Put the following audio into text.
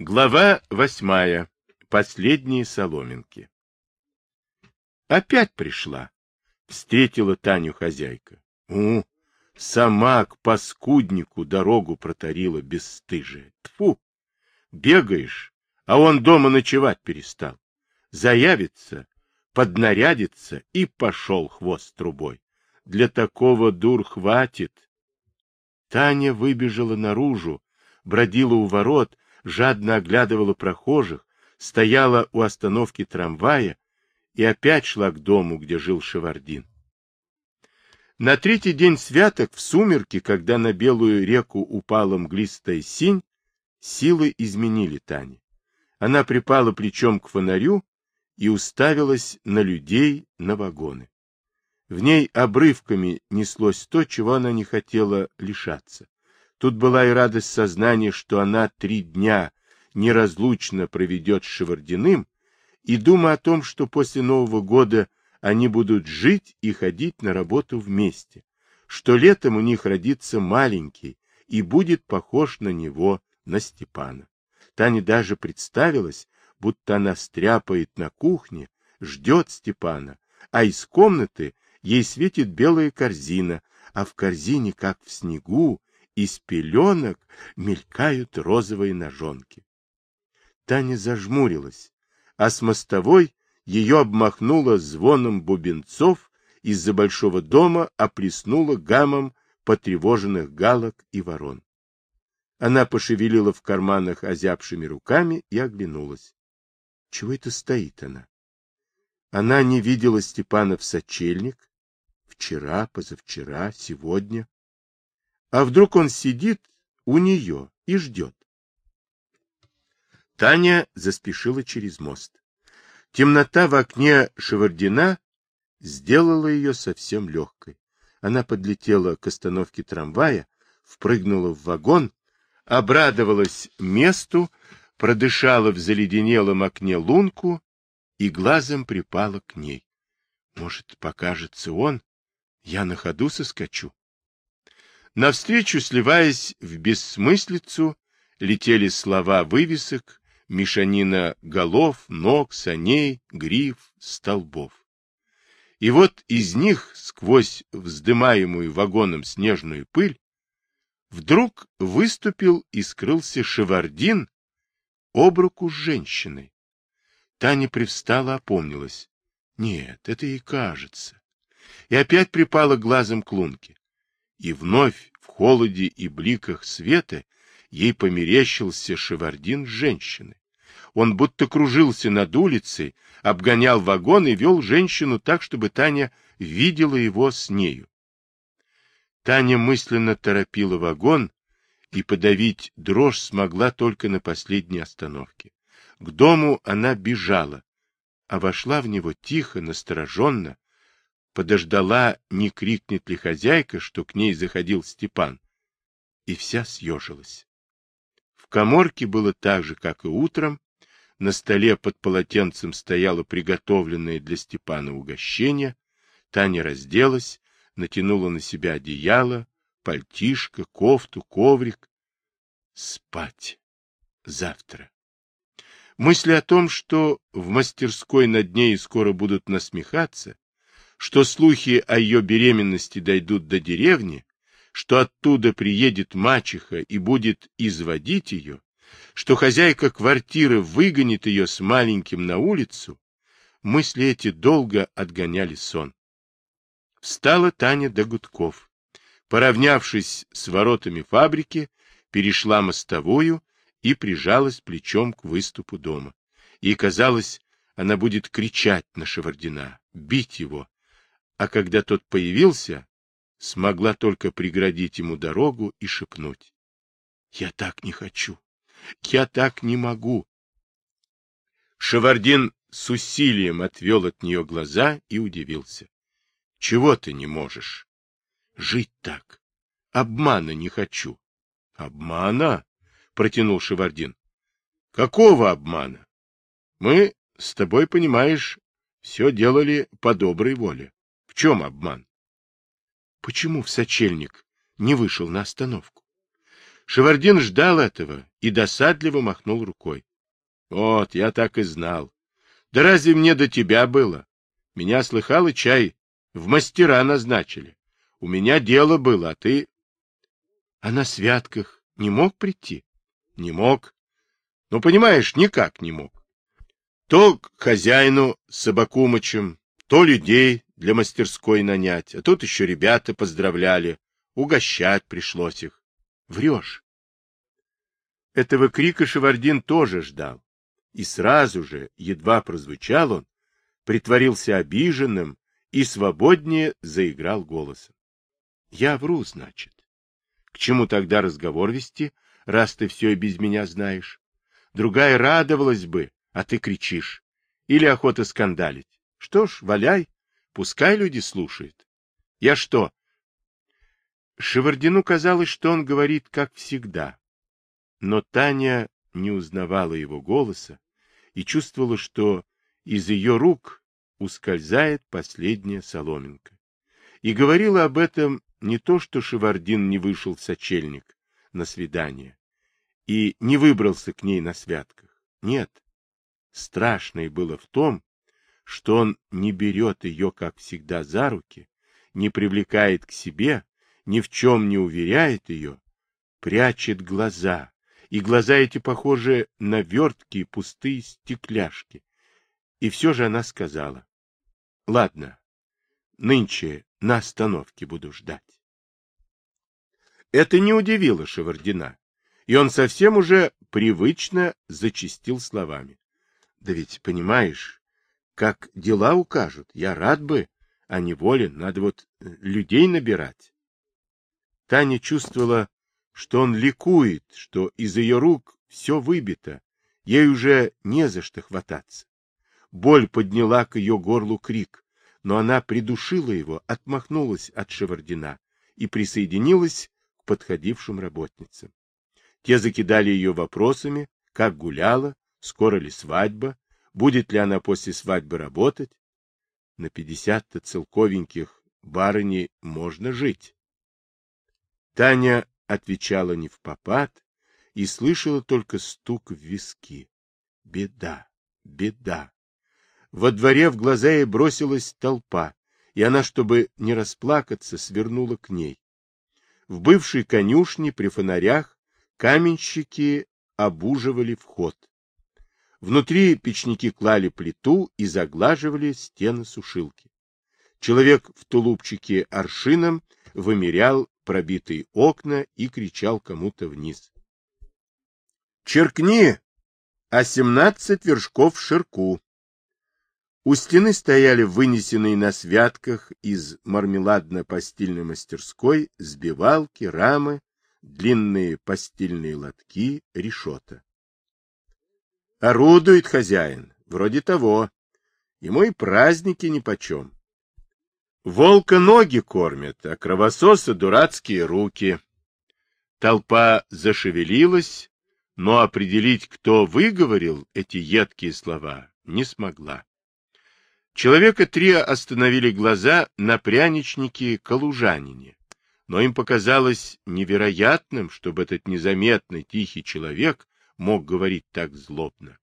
Глава восьмая. Последние соломинки. Опять пришла. Встретила Таню хозяйка. У, сама к паскуднику дорогу протарила бесстыжая. Тфу! Бегаешь, а он дома ночевать перестал. Заявится, поднарядится и пошел хвост трубой. Для такого дур хватит. Таня выбежала наружу, бродила у ворот, жадно оглядывала прохожих, стояла у остановки трамвая и опять шла к дому, где жил Шевардин. На третий день святок, в сумерки, когда на белую реку упала мглистая синь, силы изменили Тане. Она припала плечом к фонарю и уставилась на людей, на вагоны. В ней обрывками неслось то, чего она не хотела лишаться. Тут была и радость сознания, что она три дня неразлучно проведет с Шевардиным, и дума о том, что после Нового года они будут жить и ходить на работу вместе, что летом у них родится маленький и будет похож на него, на Степана. Таня даже представилась, будто она стряпает на кухне, ждет Степана, а из комнаты ей светит белая корзина, а в корзине, как в снегу, из пеленок мелькают розовые ножонки. Таня зажмурилась, а с мостовой ее обмахнуло звоном бубенцов, из-за большого дома оплеснуло гамом потревоженных галок и ворон. Она пошевелила в карманах озябшими руками и оглянулась. Чего это стоит она? Она не видела Степана в сочельник. Вчера, позавчера, сегодня. А вдруг он сидит у нее и ждет? Таня заспешила через мост. Темнота в окне Шевардина сделала ее совсем легкой. Она подлетела к остановке трамвая, впрыгнула в вагон, обрадовалась месту, продышала в заледенелом окне лунку и глазом припала к ней. Может, покажется он? Я на ходу соскочу. Навстречу, сливаясь в бессмыслицу, летели слова вывесок, мешанина голов, ног, саней, гриф, столбов. И вот из них, сквозь вздымаемую вагоном снежную пыль, вдруг выступил и скрылся Шевардин об руку с женщиной. Таня привстала, опомнилась. Нет, это ей кажется. И опять припала глазом к лунке и вновь в холоде и бликах света ей померещился шевардин женщины. Он будто кружился над улицей, обгонял вагон и вел женщину так, чтобы Таня видела его с нею. Таня мысленно торопила вагон и подавить дрожь смогла только на последней остановке. К дому она бежала, а вошла в него тихо, настороженно, подождала, не крикнет ли хозяйка, что к ней заходил Степан, и вся съежилась. В коморке было так же, как и утром, на столе под полотенцем стояло приготовленное для Степана угощение, Таня разделась, натянула на себя одеяло, пальтишко, кофту, коврик. Спать. Завтра. Мысли о том, что в мастерской над ней скоро будут насмехаться, что слухи о ее беременности дойдут до деревни, что оттуда приедет мачеха и будет изводить ее, что хозяйка квартиры выгонит ее с маленьким на улицу, мысли эти долго отгоняли сон. Встала Таня до гудков. Поравнявшись с воротами фабрики, перешла мостовую и прижалась плечом к выступу дома. Ей казалось, она будет кричать на Шевардина, бить его, а когда тот появился, смогла только преградить ему дорогу и шепнуть. — Я так не хочу. Я так не могу. Шевардин с усилием отвел от нее глаза и удивился. — Чего ты не можешь? — Жить так. Обмана не хочу. — Обмана? — протянул Шевардин. — Какого обмана? Мы с тобой, понимаешь, все делали по доброй воле. В чем обман? Почему в сочельник не вышел на остановку? Шевардин ждал этого и досадливо махнул рукой. Вот, я так и знал. Да разве мне до тебя было? Меня слыхал и чай в мастера назначили. У меня дело было, а ты... А на святках не мог прийти? Не мог. Ну, понимаешь, никак не мог. То к хозяину с Собакумычем, то людей для мастерской нанять, а тут еще ребята поздравляли, угощать пришлось их. Врешь. Этого крика Шевардин тоже ждал. И сразу же, едва прозвучал он, притворился обиженным и свободнее заиграл голосом. Я вру, значит. К чему тогда разговор вести, раз ты все и без меня знаешь? Другая радовалась бы, а ты кричишь. Или охота скандалить. Что ж, валяй, пускай люди слушают. Я что? Шевардину казалось, что он говорит, как всегда. Но Таня не узнавала его голоса и чувствовала, что из ее рук ускользает последняя соломинка. И говорила об этом не то, что Шевардин не вышел в сочельник на свидание и не выбрался к ней на святках. Нет, страшное было в том, что он не берет ее, как всегда, за руки, не привлекает к себе, ни в чем не уверяет ее, прячет глаза, и глаза эти похожи на верткие пустые стекляшки. И все же она сказала, — Ладно, нынче на остановке буду ждать. Это не удивило Шевардина, и он совсем уже привычно зачистил словами. Да ведь, понимаешь, как дела укажут, я рад бы, а не волен, надо вот э, людей набирать. Таня чувствовала, что он ликует, что из ее рук все выбито, ей уже не за что хвататься. Боль подняла к ее горлу крик, но она придушила его, отмахнулась от Шевардина и присоединилась к подходившим работницам. Те закидали ее вопросами, как гуляла, скоро ли свадьба, будет ли она после свадьбы работать. На пятьдесят-то целковеньких барыни можно жить. Таня отвечала не в попад и слышала только стук в виски. Беда, беда. Во дворе в глаза ей бросилась толпа, и она, чтобы не расплакаться, свернула к ней. В бывшей конюшне при фонарях каменщики обуживали вход. Внутри печники клали плиту и заглаживали стены сушилки. Человек в тулупчике аршином вымерял пробитые окна и кричал кому-то вниз. «Черкни! А семнадцать вершков ширку!» У стены стояли вынесенные на святках из мармеладно-постельной мастерской сбивалки, рамы, длинные постельные лотки, решета. Орудует хозяин, вроде того. Ему и праздники нипочем. Волка ноги кормят, а кровососа дурацкие руки. Толпа зашевелилась, но определить, кто выговорил эти едкие слова, не смогла. Человека три остановили глаза на пряничнике Калужанине, но им показалось невероятным, чтобы этот незаметный тихий человек мог говорить так злобно.